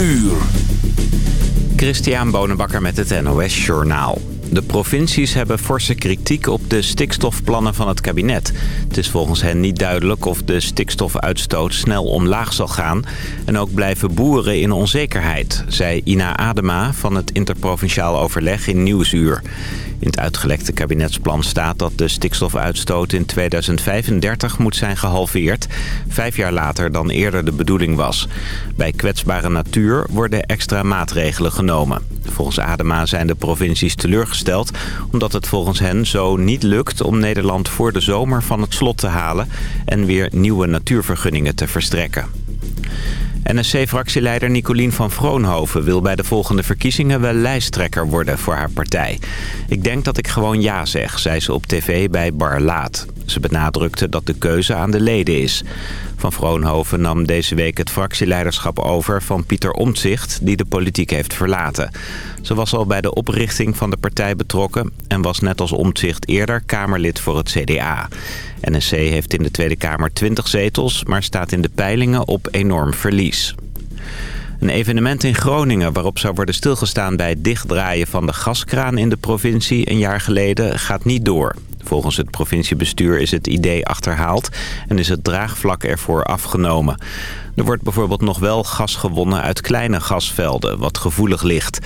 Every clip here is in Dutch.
uur. Christian Bonenbakker met het NOS Journaal. De provincies hebben forse kritiek op de stikstofplannen van het kabinet. Het is volgens hen niet duidelijk of de stikstofuitstoot snel omlaag zal gaan... en ook blijven boeren in onzekerheid, zei Ina Adema van het interprovinciaal overleg in Nieuwsuur. In het uitgelekte kabinetsplan staat dat de stikstofuitstoot in 2035 moet zijn gehalveerd. Vijf jaar later dan eerder de bedoeling was. Bij kwetsbare natuur worden extra maatregelen genomen. Volgens Adema zijn de provincies teleurgesteld... omdat het volgens hen zo niet lukt om Nederland voor de zomer van het slot te halen... en weer nieuwe natuurvergunningen te verstrekken. NSC-fractieleider Nicolien van Vroonhoven wil bij de volgende verkiezingen wel lijsttrekker worden voor haar partij. Ik denk dat ik gewoon ja zeg, zei ze op tv bij Bar Laat. Ze benadrukte dat de keuze aan de leden is. Van Vroonhoven nam deze week het fractieleiderschap over van Pieter Omtzigt... die de politiek heeft verlaten. Ze was al bij de oprichting van de partij betrokken... en was net als Omtzigt eerder Kamerlid voor het CDA. NSC heeft in de Tweede Kamer 20 zetels... maar staat in de peilingen op enorm verlies. Een evenement in Groningen waarop zou worden stilgestaan bij het dichtdraaien van de gaskraan in de provincie een jaar geleden gaat niet door. Volgens het provinciebestuur is het idee achterhaald en is het draagvlak ervoor afgenomen. Er wordt bijvoorbeeld nog wel gas gewonnen uit kleine gasvelden, wat gevoelig ligt.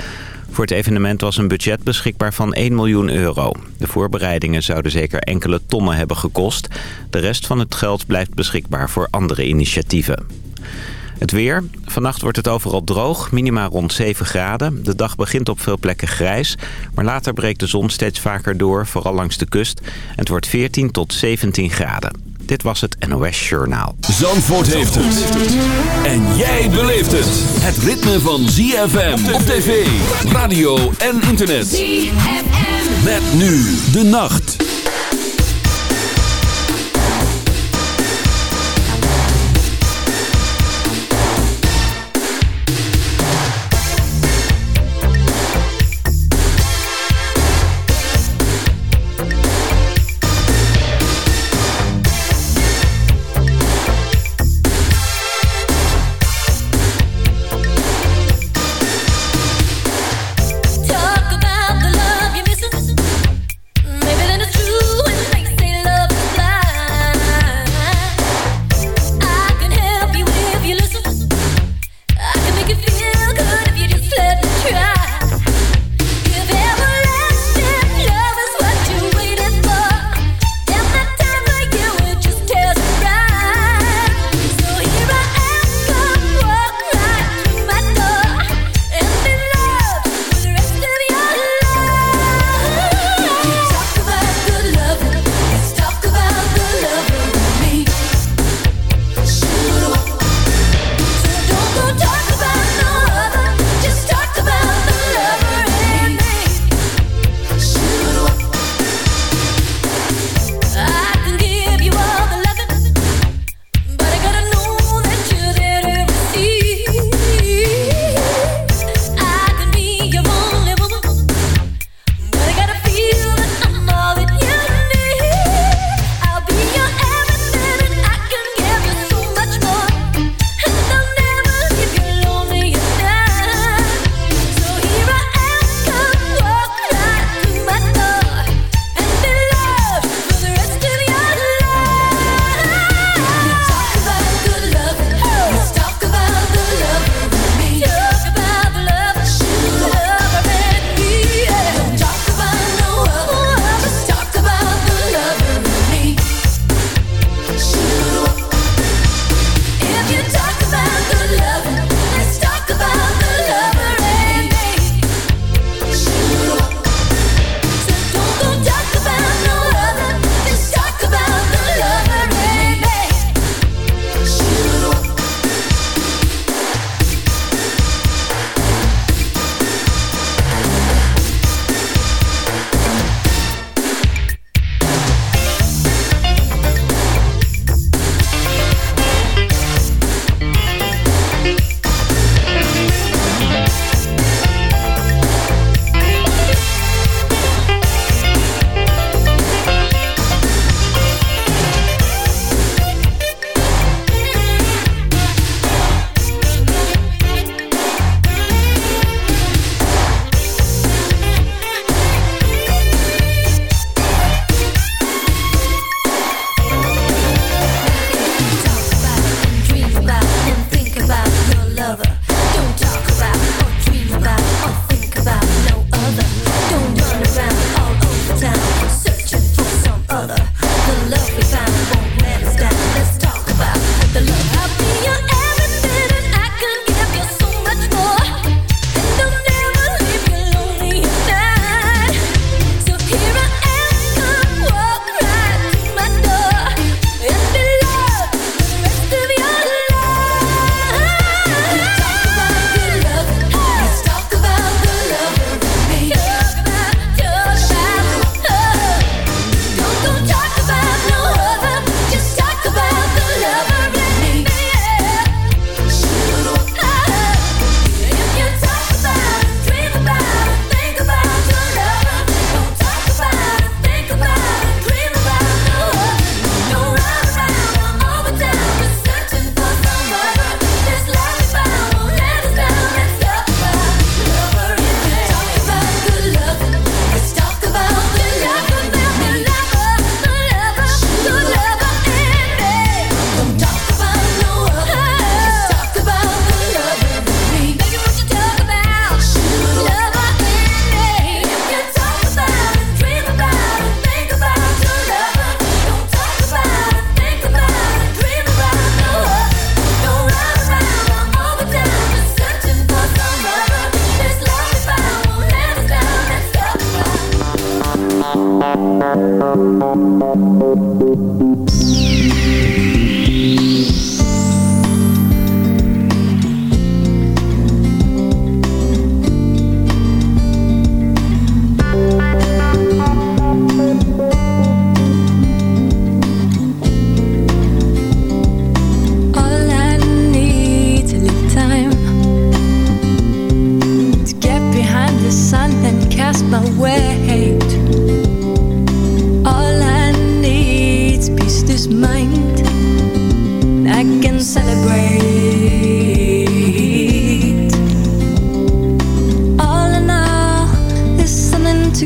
Voor het evenement was een budget beschikbaar van 1 miljoen euro. De voorbereidingen zouden zeker enkele tonnen hebben gekost. De rest van het geld blijft beschikbaar voor andere initiatieven. Het weer. Vannacht wordt het overal droog, minima rond 7 graden. De dag begint op veel plekken grijs, maar later breekt de zon steeds vaker door, vooral langs de kust. En het wordt 14 tot 17 graden. Dit was het NOS Journaal. Zandvoort heeft het. En jij beleeft het. Het ritme van ZFM op tv, radio en internet. ZFM. Met nu de nacht.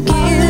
to give.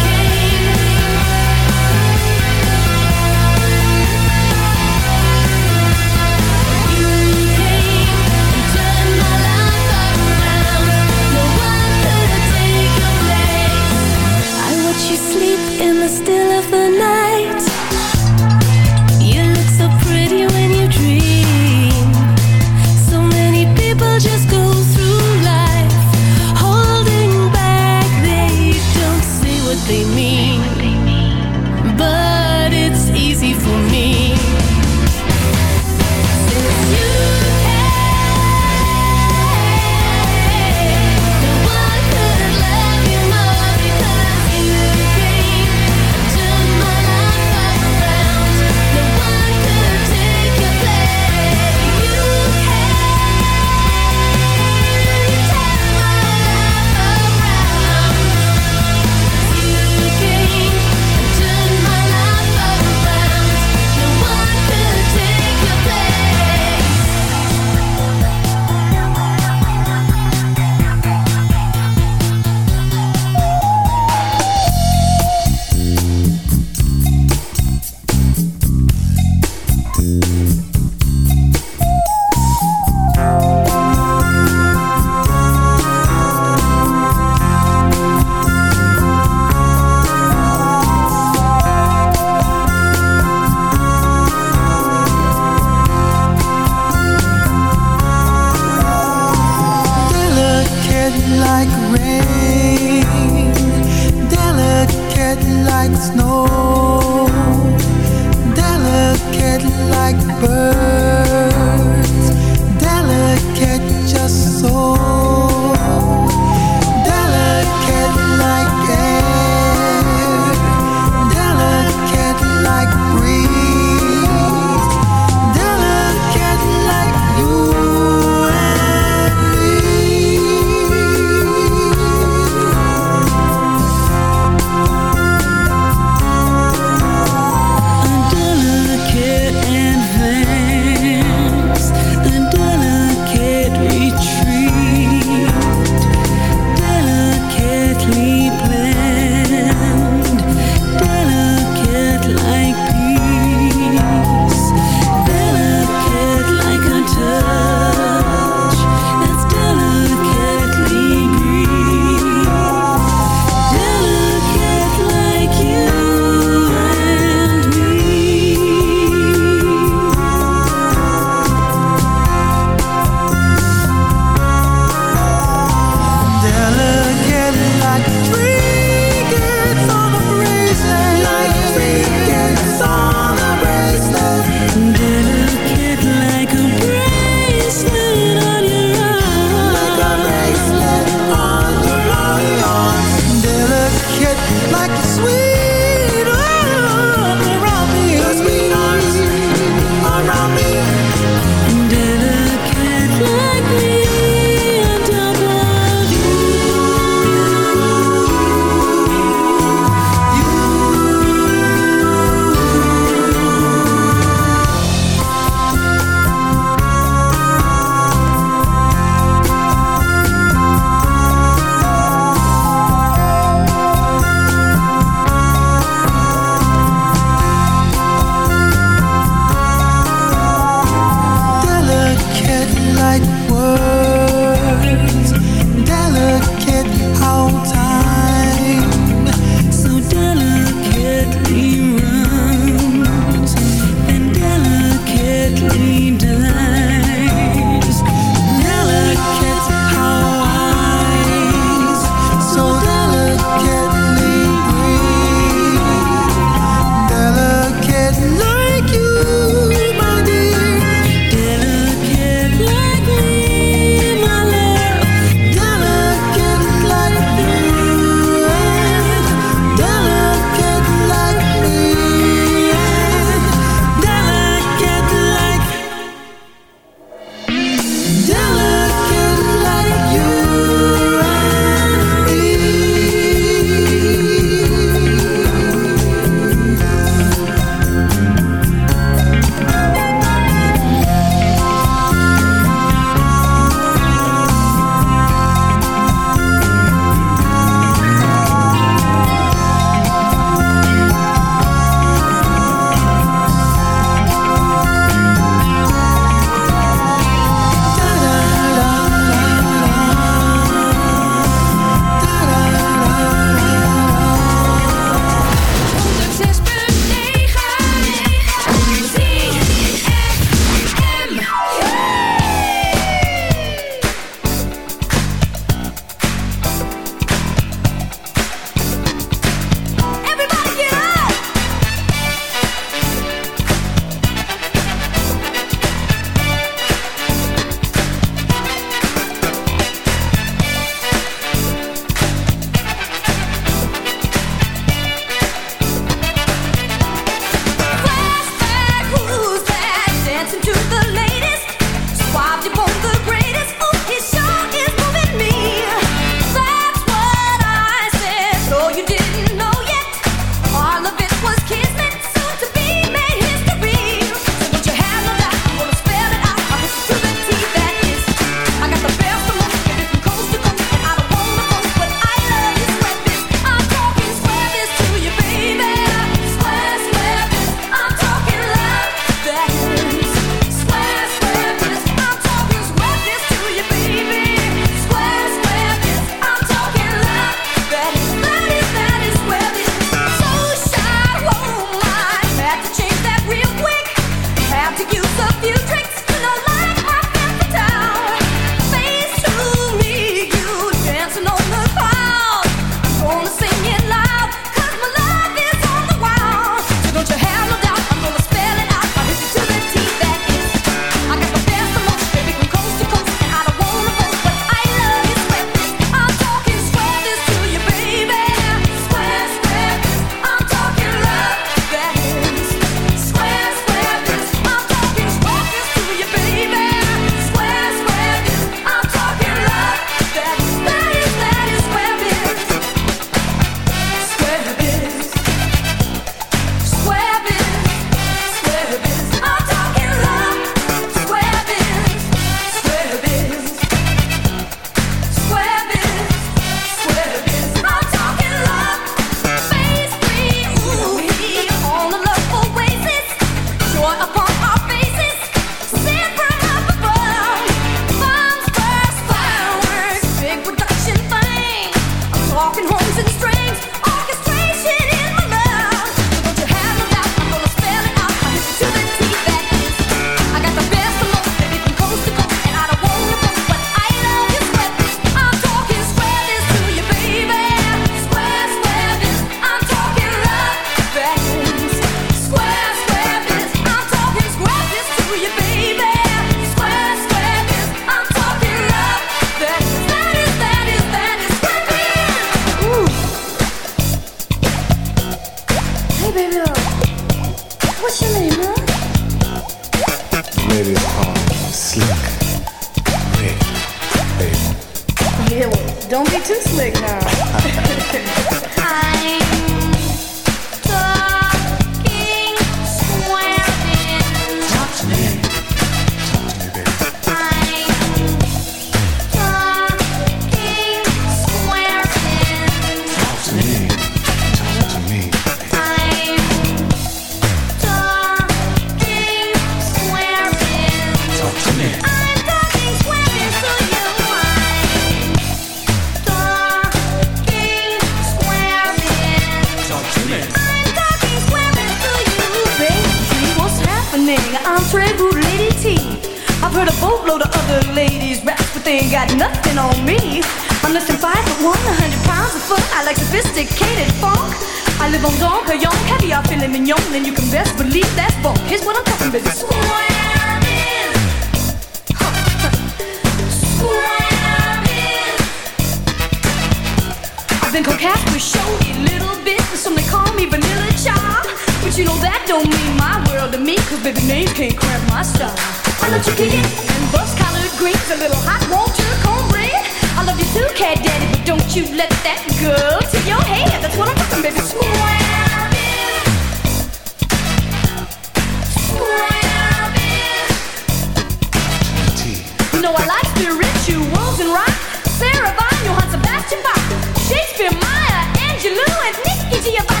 to your body.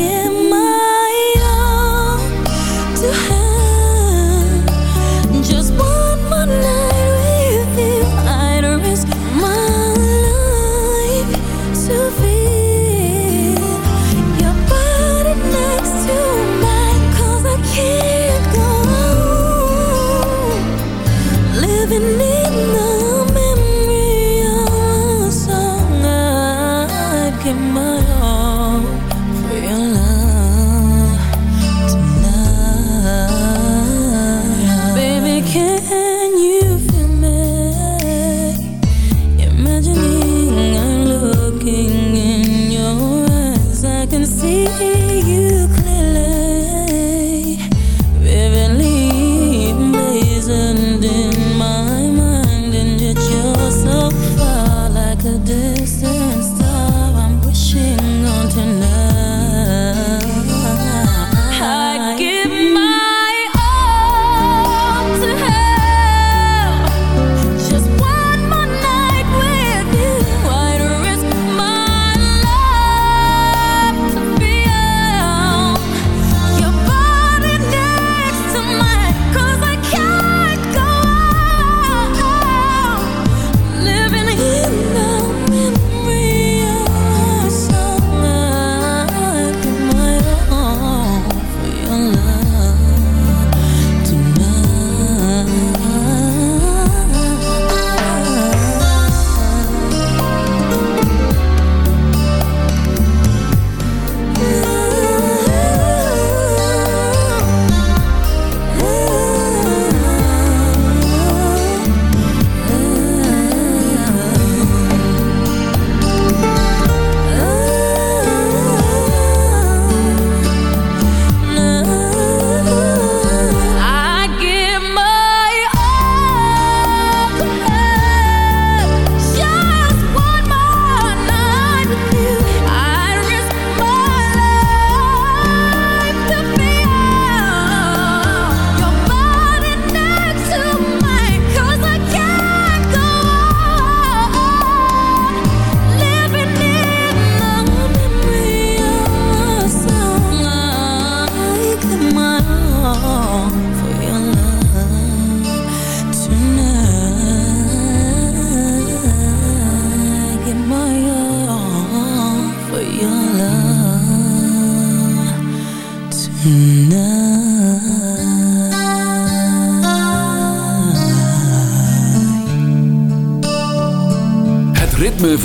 give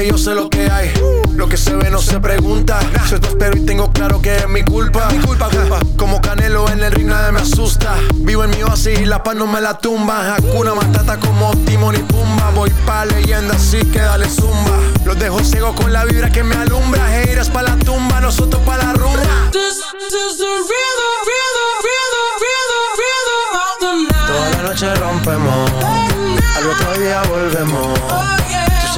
porque yo sé lo que hay. Lo que se ve no se pregunta. Soy tu espero y tengo claro que es mi culpa. Mi culpa, culpa. Como Canelo en el ring nadie me asusta. Vivo en mi oasis y la paz no me la tumba. Hakuna Matata como Timon y Pumba. Voy pa' leyenda así que dale zumba. Los dejo ciego con la vibra que me alumbra. Heiras pa' la tumba, nosotros pa' la rumba. This is the rhythm, rhythm, rhythm, rhythm, rhythm of the night Toda la noche rompemos, al otro día volvemos.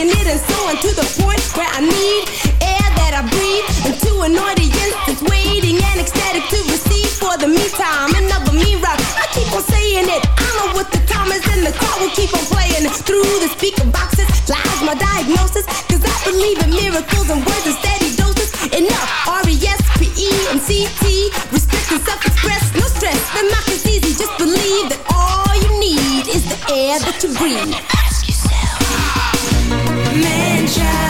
taking it and soaring to the point where I need air that I breathe into an audience that's waiting and ecstatic to receive. For the meantime, another me rock. I keep on saying it. I know what the time is, and the crowd will keep on playing through the speaker boxes. Lies my diagnosis, cause I believe in miracles and words and steady doses. Enough, R E S P E and C T. Respect and self express, no stress. The mock is easy, just believe that all you need is the air that you breathe. Ask yourself man child.